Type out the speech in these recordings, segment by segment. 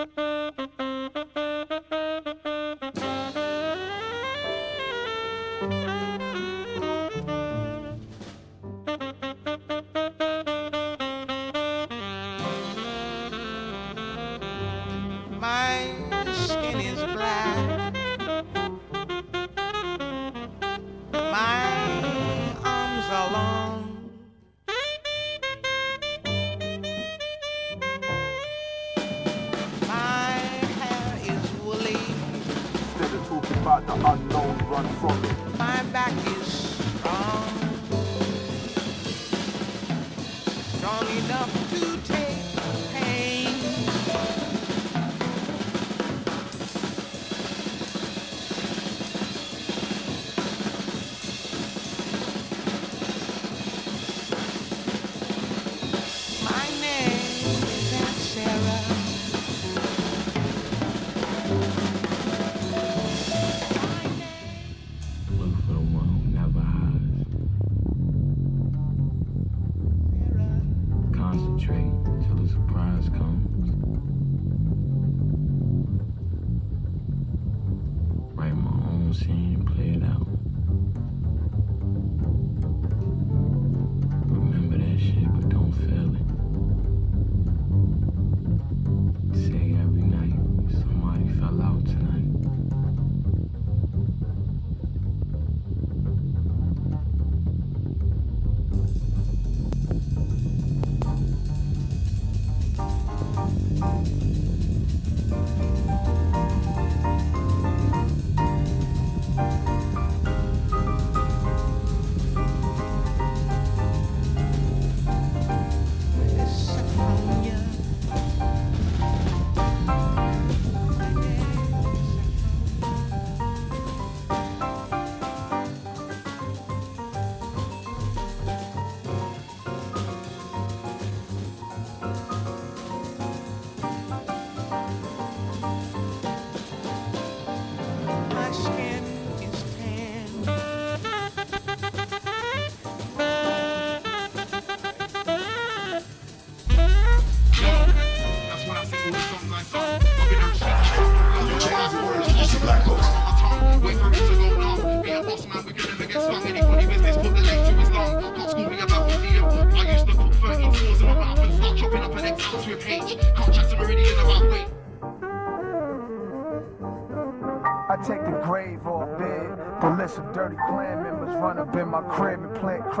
Thank you.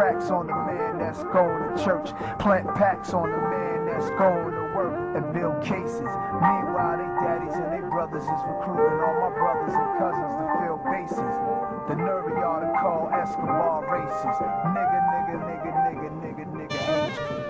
Cracks on the man that's going to church. Plant packs on the man that's going to work and build cases. Meanwhile, they daddies and they brothers is recruiting all my brothers and cousins to fill bases. The nerve of y'all to call Escobar racist. Nigga, nigga, nigga, nigga, nigga, nigga,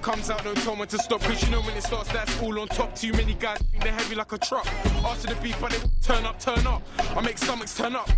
it comes out, don't tell me to stop. Cause you know when it starts, that's all on top. Too many guys, they're heavy like a truck. After the beef, but they turn up, turn up. I make stomachs turn up.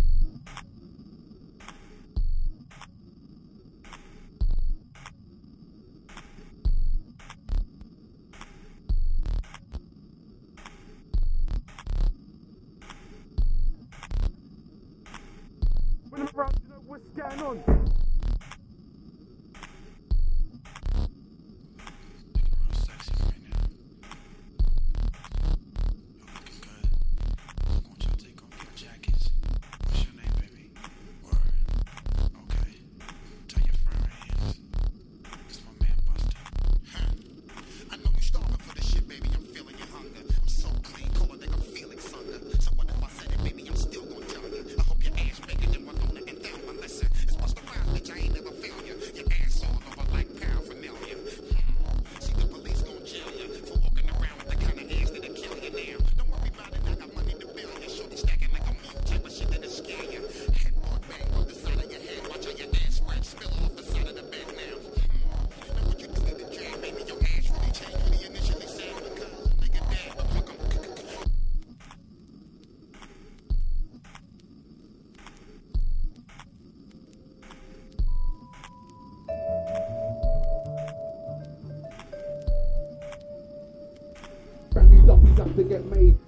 That get made.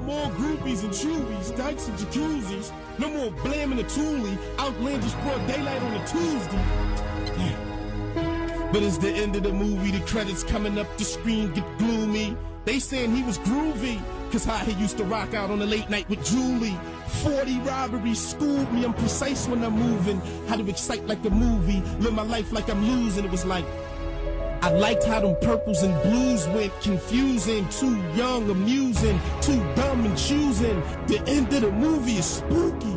More groupies and chewies, dykes and jacuzzis. No more blam and a toolie. Outlandish broad daylight on a Tuesday. But it's the end of the movie, the credits coming up, the screen get gloomy. They saying he was groovy, cause how he used to rock out on the late night with Julie. 40 robberies schooled me, I'm precise when I'm moving. How to excite like a movie, live my life like I'm losing. It was like, I liked how them purples and blues went confusing, too young, amusing, too dumb and choosing. The end of the movie is spooky.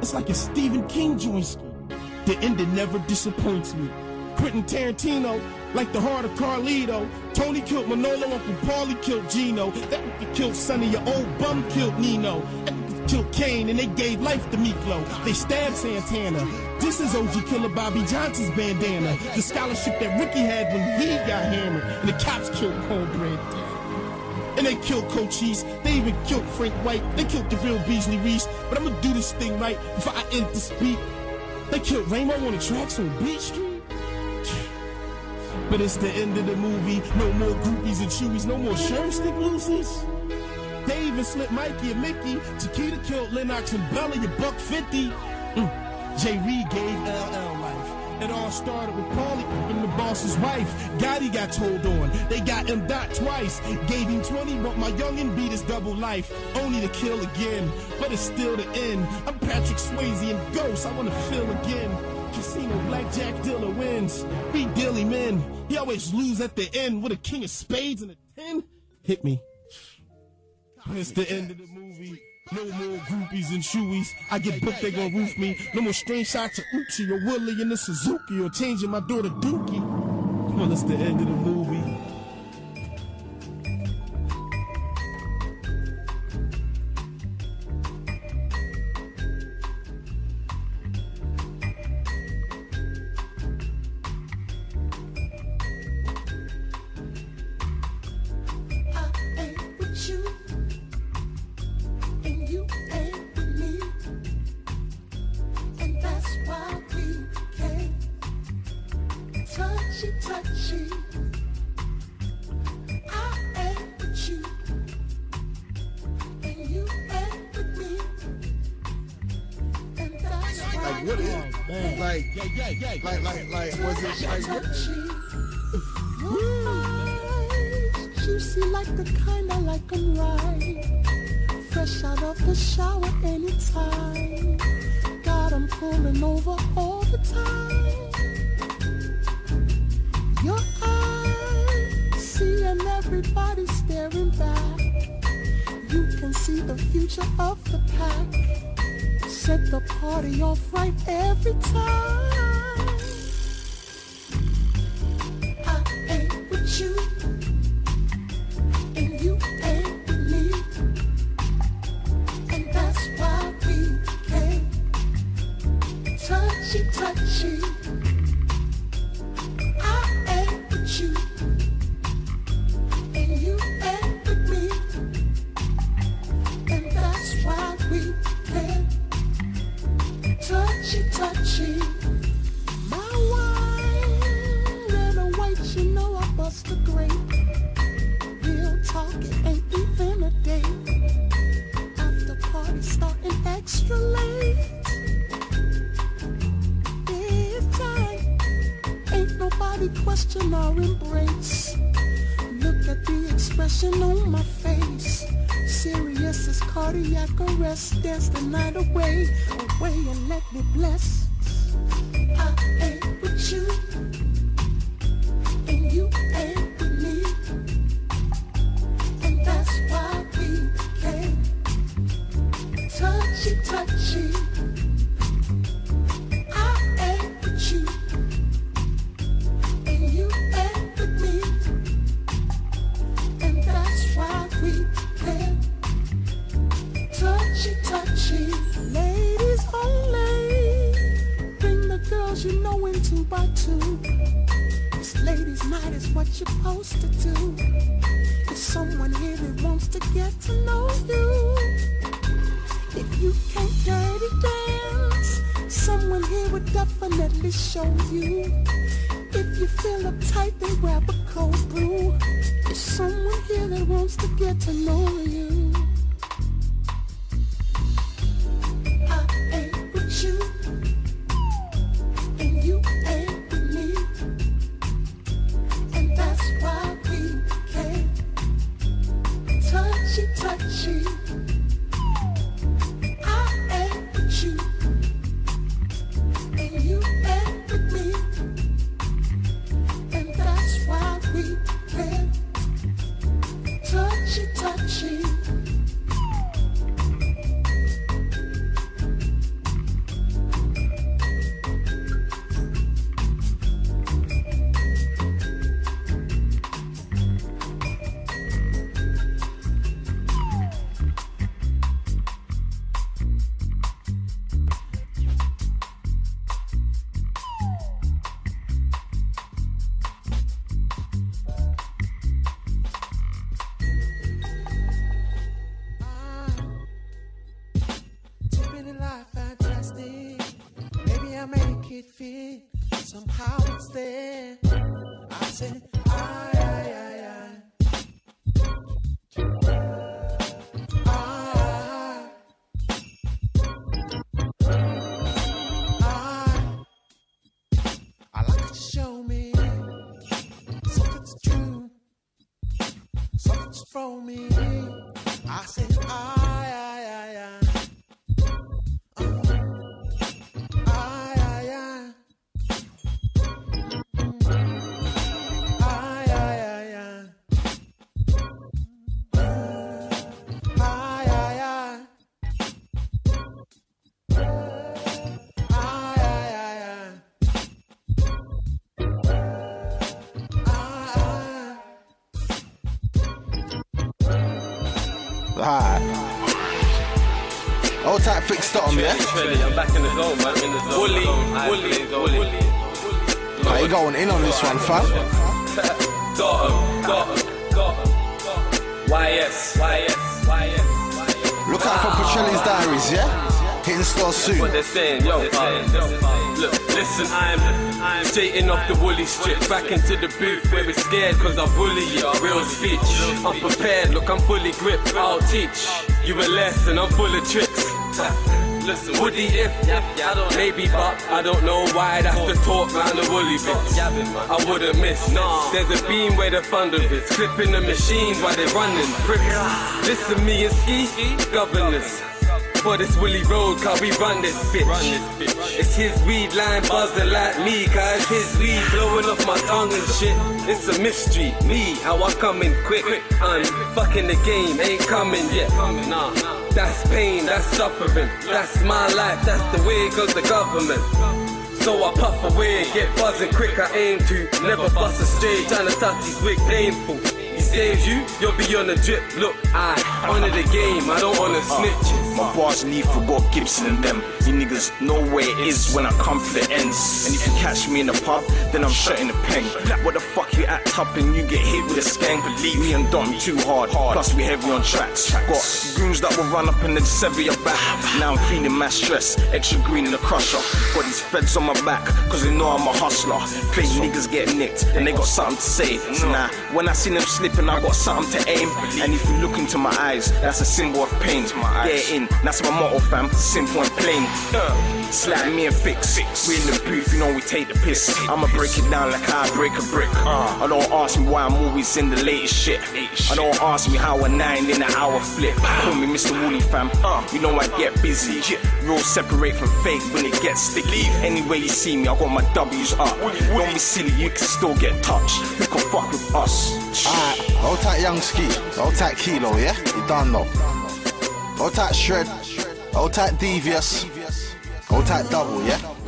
It's like a Stephen King joint. The ending never disappoints me. Quentin Tarantino, like the heart of Carlito. Tony killed Manolo, Uncle Paulie killed Gino. That killed Sonny, your old bum killed Nino. Killed Kane, and they gave life to Miklo. They stabbed Santana. This is OG Killer Bobby Johnson's bandana. The scholarship that Ricky had when he got hammered. And the cops killed Cornbread. And they killed Cochise. They even killed Frank White. They killed the real Beasley Reese. But I'm gonna do this thing right before I end this beat. They killed Ramo on the tracks on Beach Street. But it's the end of the movie. No more groupies and chewies. No more sherm stick loosies. Even slipped Mikey and Mickey. Chiquita killed Lennox and Bella, you buck 50. Mm. Jay Reed gave LL life. It all started with Paulie and the boss's wife. Gotti got told on. They got him dot twice. Gave him 20, but my youngin' beat his double life. Only to kill again. But it's still the end. I'm Patrick Swayze and Ghost. I wanna feel again. Casino blackjack dealer wins. Beat Dilly men. He always lose at the end with a king of spades and a ten. Hit me. It's the end of the movie. No more groupies and shoeies. I get booked, they gon' roof me. No more strange shots of Uchi or Willie in the Suzuki or changing my door to Dookie. Well, it's the end of the movie. Like the kind I like 'em right. Fresh out of the shower anytime. Got 'em pulling over all the time. Your eyes seeing everybody staring back. You can see the future of the pack. Set the party off right every time. Touchy Somehow it's there. I said, Alright. Old tight fixed on, yeah? I'm back in the zone, man. In the zone. Wooly, Wooly, Wooly. How you going in on this one, fam? Got him, got him, got him. YS, YS, YS. Look out for ah. Pacelli's diaries, yeah? Hitting store soon. What they're saying, yo, uh, look, listen, I'm, I'm straighting off the woolly strip, back into the booth where we're scared cause I bully you. Real speech, I'm prepared, look, I'm fully gripped, I'll teach you a lesson, I'm full of tricks. Listen, Woody if, maybe, but I don't know why that's the talk round the woolly bits. I wouldn't miss, nah. There's a beam where the thunder is, clipping the machines while they're running. Pricks. Listen, me and Ski, governors. For this Willy Road, cause we run this bitch. Run this bitch. It's his weed line buzzing like me, cause his weed blowing off my tongue and shit. It's a mystery, me, how I come in quick. I'm fucking the game, ain't coming yet. Nah, that's pain, that's suffering. That's my life, that's the way it goes the government. So I puff away, get buzzing quick, I aim to never bust a straight, trying to touch these wick painful. Saves you, you'll be on the drip. Look, I honor the game, I don't honor snitch. My bars lethal, got Gibson and them. You niggas know where it is when I come for the ends. And if you catch me in the pub, then I'm shutting the pen. What the fuck you act up and you get hit with a skank? Believe me and Dom too hard. Plus we heavy on tracks. Got goons that will run up and then sever your back. Now I'm feeling my stress, extra green in the crusher. Got these feds on my back, cause they know I'm a hustler. Fake niggas get nicked and they got something to say. So now, when I see them slipping, I got something to aim. And if you look into my eyes, that's a symbol of pain. Get in, that's my motto, fam. Simple and plain. Uh, slap me and fix. fix. We in the booth, you know we take the piss. I'ma break it down like I break a brick. Uh, I don't ask me why I'm always in the latest shit. I don't ask me how a nine in an hour flip. Call me Mr. Wooly, fam. Uh, you know I get busy. Real separate from fake when it gets sticky. Anyway you see me, I got my W's up. Don't be silly, you can still get touched. You can fuck with us. Alright, hold tight young ski, hold tight kilo, yeah? You done though. Hold tight shred, hold tight devious, hold tight double, yeah? Here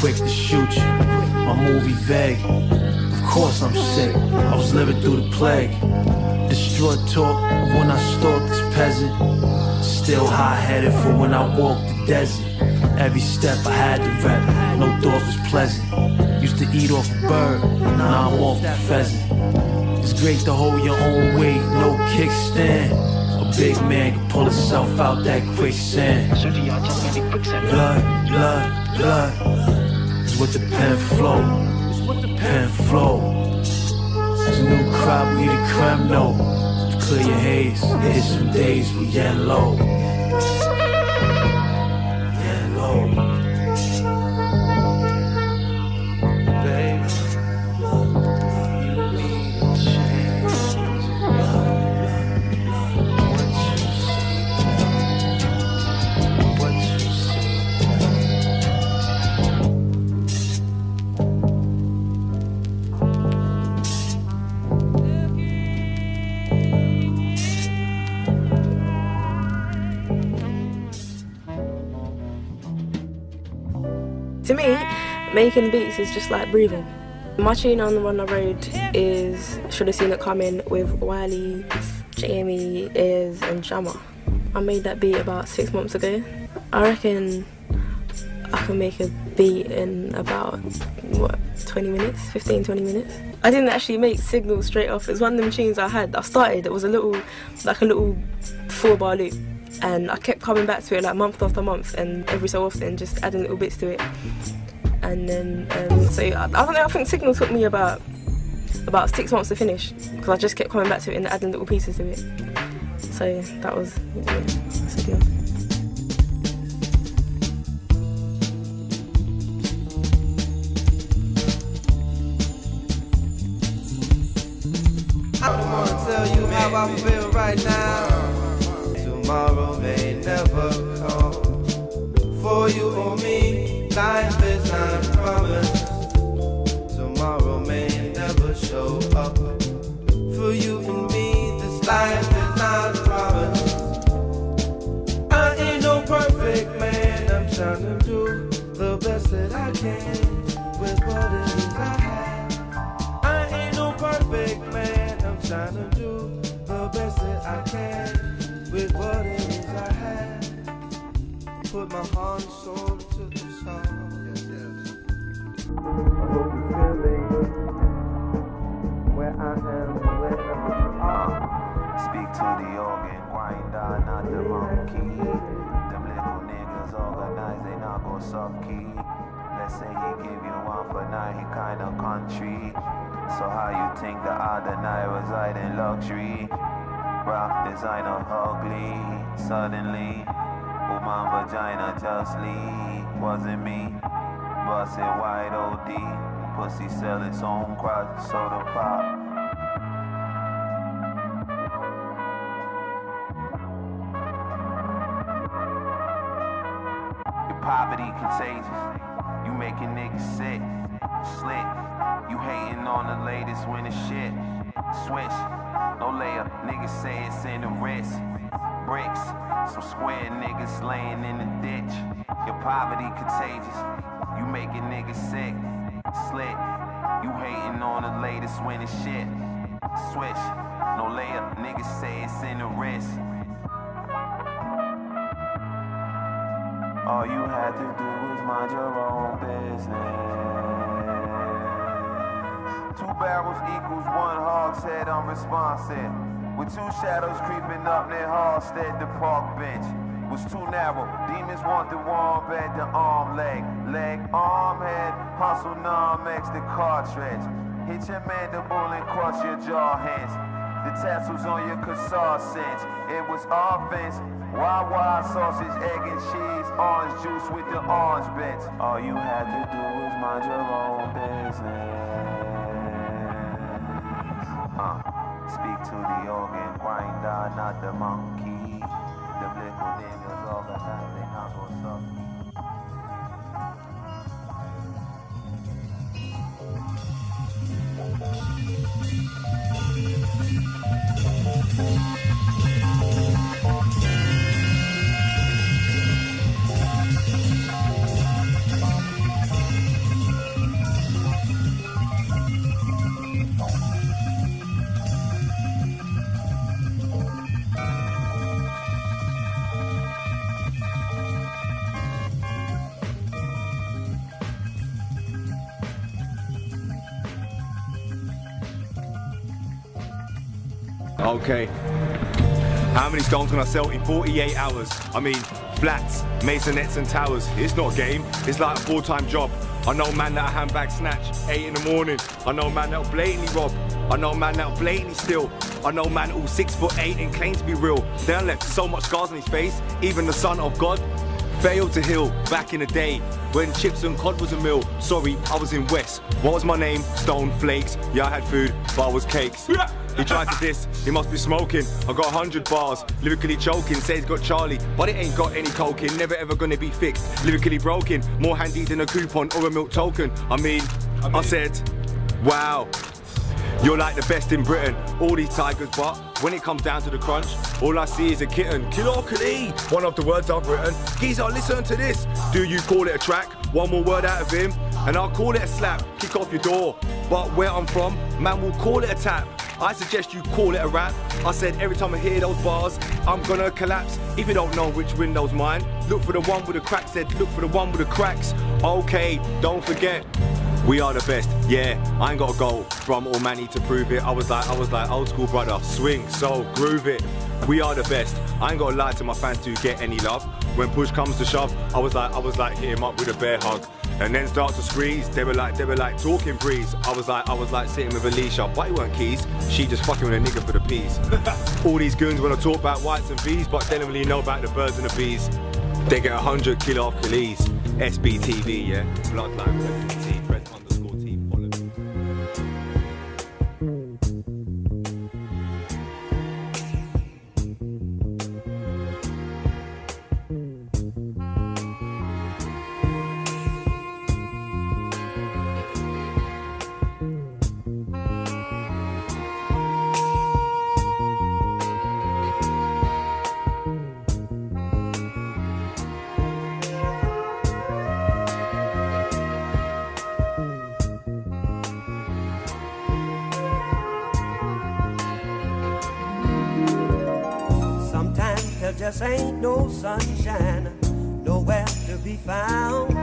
quick to shoot you. My movie vague. Of course I'm sick. I was living through the plague. Destroyed talk when I stalked this peasant. Still high headed for when I walked the desert. Every step I had to rep, no thought was pleasant. Used to eat off a bird, now I'm off the pheasant. It's great to hold your own weight, no kickstand. A big man can pull himself out that quicksand. Blood, blood, blood. What the pen flow. Pen flow. It's a new crop, we the creme no. Clear your haze, hit some days we. Yellow. Making beats is just like breathing. My tune on the Run the Road is Should Have Seen It Coming with Wiley, Jamie, Is, and Jammer. I made that beat about six months ago. I reckon I can make a beat in about, what, 20 minutes? 15, 20 minutes? I didn't actually make Signal straight off. It was one of them tunes I had. I started, it was a little, like a little four bar loop. And I kept coming back to it like month after month and every so often just adding little bits to it. And then, um, so I, I don't know, I think Signal took me about about six months to finish because I just kept coming back to it and adding little pieces to it. So that was, yeah, tell you how I feel right now. Tomorrow may never come. For you or me, life is. Tomorrow may never show up. For you and me, this life is not promised. I ain't no perfect man. I'm trying to do the best that I can with what it is I have. I ain't no perfect man. I'm to do the best that I can with what it is I have. Put my heart and soul I am, wherever you are. Speak to the organ grinder, not the monkey. Them little niggas organized, they not gon' suck key. Let's say he give you one for nine, he kinda country. So how you think the other night reside in luxury? Rock designer ugly, suddenly. Woman vagina just leave, wasn't me. Bust it wide OD, pussy sell its own crotch, soda pop. Poverty contagious. You making niggas sick, slick. You hating on the latest winning shit. Switch, no layer. Niggas say it's in the wrist. Bricks, some square niggas laying in the ditch. Your poverty contagious. You making niggas sick, slick. You hating on the latest winning shit. Switch, no layer. Niggas say it's in the wrist. All you had to do was mind your own business. Two barrels equals one hogshead unresponsive. With two shadows creeping up near Halstead, the park bench was too narrow. Demons want the warm bed, the arm, leg, leg, arm, head, hustle, non-mex, the cartridge. Hit your mandible and crush your jaw hands. The tassels on your cassar cinch. It was offense. Wawa sausage, egg and cheese, orange juice with the orange bits. All you had to do was mind your own business. Uh, speak to the organ grinder, not the monkey. Okay. How many stones can I sell in 48 hours? I mean, flats, masonettes and towers. It's not a game, it's like a full-time job. I know a man that a handbag snatch, 8 in the morning. I know a man that'll blatantly rob. I know a man that'll blatantly steal. I know a man all six foot eight and claims to be real. Then left so much scars on his face, even the son of God failed to heal back in the day when chips and cod was a meal. Sorry, I was in West. What was my name? Stone Flakes. Yeah, I had food, but I was cakes. He tried to diss, he must be smoking. I got 100 bars, lyrically choking. Says he's got Charlie, but it ain't got any coking. Never ever gonna be fixed, lyrically broken. More handy than a coupon or a milk token. I mean, I said, wow. You're like the best in Britain, all these tigers, but when it comes down to the crunch, all I see is a kitten. Killer Khalid, one of the words I've written. Geezer, listen to this. Do you call it a track? One more word out of him, and I'll call it a slap. Kick off your door. But where I'm from, man we'll call it a tap. I suggest you call it a rap. I said every time I hear those bars, I'm gonna collapse. If you don't know which window's mine, look for the one with the cracks. Said look for the one with the cracks. Okay, don't forget. We are the best, yeah. I ain't got a goal from or Manny to prove it. I was like, I was like, old school brother, swing, so groove it. We are the best. I ain't gotta lie to my fans to get any love. When push comes to shove, I was like, I was like, hit him up with a bear hug. And then start to squeeze. They were like, they were like talking breeze. I was like, I was like sitting with Alicia, but it weren't keys. She just fucking with a nigga for the peas. All these goons wanna talk about whites and bees, but they don't really know about the birds and the bees. They get a hundred kilo off Khalees. SBTV, yeah. Bloodline, ain't no sunshine, nowhere to be found.